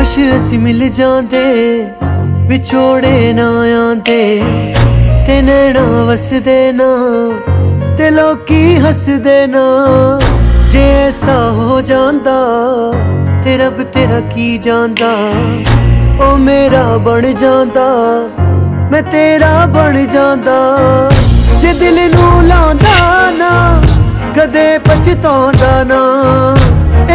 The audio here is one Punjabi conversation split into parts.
ਕਾਸ਼ ਅਸੀਂ ਮਿਲ ਜਾਂਦੇ, ਵਿਛੋੜੇ ਨਾ ਆਂਦੇ ਤੇ ਨੈਣਾ ਵਸਦੇ ਨਾ, ਤੇ ਲੋਕੀ ਹੱਸਦੇ ਨਾ। ਜੇ ਐਸਾ ਹੋ ਜਾਂਦਾ, ਤੇ ਰੱਬ ਤੇਰਾ ਕੀ ਜਾਂਦਾ ਉਹ ਮੇਰਾ ਬਣ ਜਾਂਦਾ, ਮੈਂ ਤੇਰਾ ਬਣ ਜਾਂਦਾ। ਜੇ ਦਿਲ ਨੂੰ ਲਾਉਂਦਾ ਨਾ, ਕਦੇ ਪਛਤਾਉਂਦਾ ਨਾ।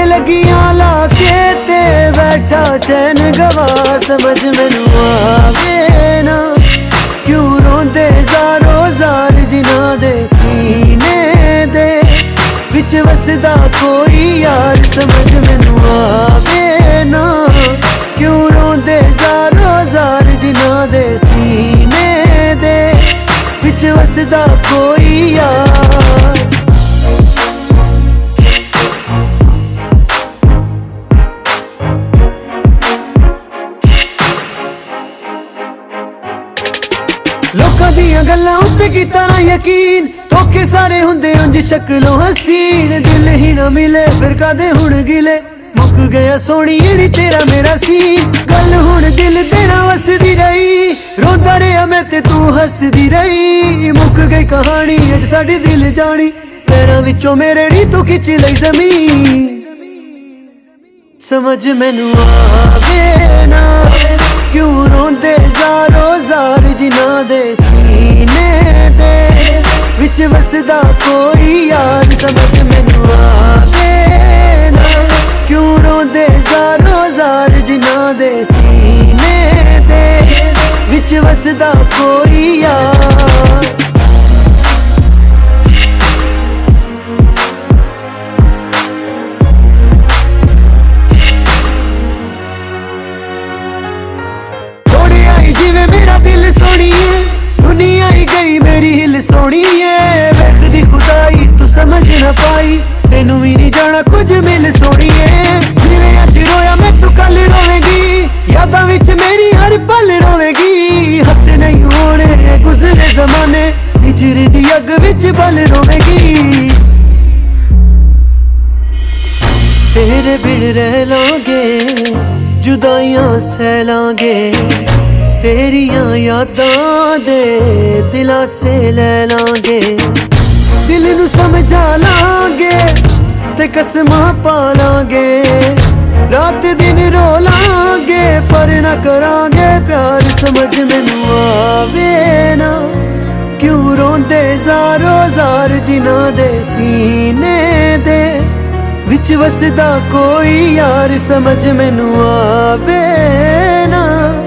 ਲੱਗੀਆਂ ਲਾ ਕੇ ਤੇ ਬੈਠਾ ਚੈਨ ਗਵਾ, ਸਮਝ ਮੈਨੂੰ ਆਵੇ ਨਾ। ਕਿਉਂ ਰੋਂਦੇ ਜ਼ਾਰੋ ਜ਼ਾਰ ਜਿਨ੍ਹਾਂ ਦੇ ਸੀਨੇ ਦੇ ਵਿੱਚ ਵਸਦਾ ਕੋਈ ਯਾਰ, ਸਮਝ ਮੈਨੂੰ ਆਵੇ ਨਾ। ਕਿਉਂ ਰੋਂਦੇ ਜ਼ਾਰੋ ਜ਼ਾਰ ਜਿਨ੍ਹਾਂ ਦੇ ਸੀਨੇ ਦੇ ਵਿੱਚ ਵਸਦਾ ਕੋਈ ਯਾਰ। ਲੋਕਾਂ ਦੀਆਂ ਗੱਲਾਂ ਉੱਤੇ ਕੀਤਾ ਨਾ ਯਕੀਨ। ਧੋਖੇ ਸਾਰੇ ਹੁੰਦੇ ਉਂਝ ਸ਼ਕਲੋਂ ਹਸੀਨ। ਦਿਲ ਹੀ ਨਾ ਮਿਲੇ, ਫਿਰ ਕਦੇ ਹੁਣ ਗਿਲੇ? ਮੁੱਕ ਗਿਆ ਸੋਹਣੀ ਨੀ ਤੇਰਾ ਮੇਰਾ ਸੀ ਗੱਲ ਹੁਣ ਦਿਲ ਤੇਰਾ ਵਸਦੀ ਰਹੀ। ਰੋਂਦਾ ਰਿਹਾ ਮੈਂ ਤੇ ਤੂੰ ਹੱਸਦੀ ਰਹੀ। ਮੁੱਕ ਗਈ ਕਹਾਣੀ, ਅੱਜ ਸਾਡੀ ਦਿਲ ਜਾਣੀ। ਪੈਰਾਂ ਵਿੱਚੋਂ ਮੇਰੇ ਨੀ ਤੂੰ ਖਿੱਚ ਲਈ ਜ਼ਮੀਨ। ਸਮਝ ਮੈਨੂੰ ਆਵੇ ਵਸਦਾ ਕੋਈ ਯਾਰ ਸਮਝ ਮੈਨੂੰ ਆਵੇ ਨਾ। ਕਿਉਂ ਰੋਂਦੇ ਜ਼ਾਰੋ ਜ਼ਾਰ ਜਿਨ੍ਹਾਂ ਦੇ ਸੀਨੇ ਦੇ ਵਿੱਚ ਵਸਦਾ ਕੋਈ ਯਾਰ ਜਿਵੇਂ ਮੇਰਾ ਦਿਲ ਸੋਣੀਏ ਦੁਨੀਆ ਹੀ ਗਈ ਮੇਰੀ ਹਿਲ ਸੋਣੀਏ ਨਾ ਪਾਈ। ਤੈਨੂੰ ਵੀ ਨਹੀਂ ਜਾਣਾ ਕੁਝ ਮਿਲ ਸੋਣੀਏ ਜਿਵੇਂ ਅੱਜ ਰੋਇਆ ਮੈਂ ਤੂੰ ਕੱਲ ਰੋਵੇਂਗੀ। ਯਾਦਾਂ ਵਿੱਚ ਮੇਰੀ ਹਰ ਪਲ ਰੋਵੇਂਗੀ। ਹੱਥ ਨਹੀਂ ਹੋਣੇ ਗੁਜ਼ਰੇ ਜ਼ਮਾਨੇ। ਹਿਜਰ ਦੀ ਅੱਗ ਵਿੱਚ ਬਲ ਰੋਵੇਂਗੀ। ਤੇਰੇ ਬਿਨ ਰਹਿ ਲਾਂਗੇ, ਜੁਦਾਈਆਂ ਸਹਿ ਲਾਂਗੇ ਤੇਰੀਆਂ ਯਾਦਾਂ ਦੇ ਦਿਲਾਸੇ ਲੈ ਲਾਂਗੇ। ਦਿਲ ਨੂੰ ਸਮਝਾ ਲਾਂਗੇ ਤੇ ਕਸਮਾਂ ਪਾ ਲਾਂਗੇ। ਰਾਤ ਦਿਨ ਰੋ ਲਾਂਗੇ, ਪਰ ਨਾ ਕਰਾਂਗੇ ਪਿਆਰ। ਸਮਝ ਮੈਨੂੰ ਆਵੇ ਨਾ, ਕਿਉਂ ਰੋਂਦੇ ਜ਼ਾਰੋ ਜ਼ਾਰ ਜਿਨ੍ਹਾਂ ਦੇ ਸੀਨੇ ਦੇ ਵਿੱਚ ਵਸਦਾ ਕੋਈ ਯਾਰ। ਸਮਝ ਮੈਨੂੰ ਆਵੇ ਨਾ,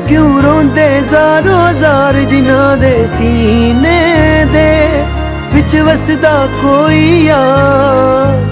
ਕਿਉਂ ਰੋਂਦੇ ਜ਼ਾਰੋ ਜ਼ਾਰ ਜਿਨ੍ਹਾਂ ਦੇ ਸੀਨੇ ਦੇ ਵਿੱਚ ਵਸਦਾ ਕੋਈ ਯਾਰ